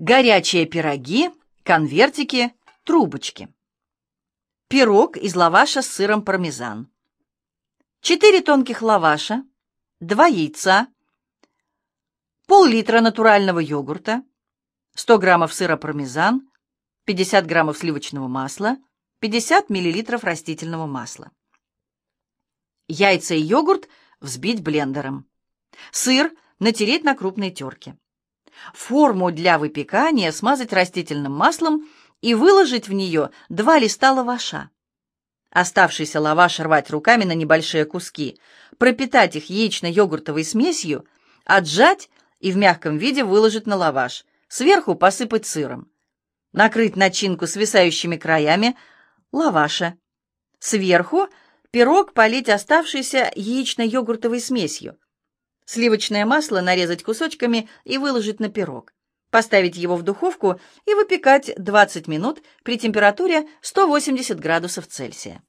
Горячие пироги, конвертики, трубочки. Пирог из лаваша с сыром пармезан. 4 тонких лаваша, 2 яйца, пол-литра натурального йогурта, 100 граммов сыра пармезан, 50 граммов сливочного масла, 50 миллилитров растительного масла. Яйца и йогурт взбить блендером. Сыр натереть на крупной терке. Форму для выпекания смазать растительным маслом и выложить в нее два листа лаваша. Оставшийся лаваш рвать руками на небольшие куски, пропитать их яично-йогуртовой смесью, отжать и в мягком виде выложить на лаваш, сверху посыпать сыром. Накрыть начинку свисающими краями лаваша. Сверху пирог полить оставшейся яично-йогуртовой смесью. Сливочное масло нарезать кусочками и выложить на пирог. Поставить его в духовку и выпекать 20 минут при температуре 180 градусов Цельсия.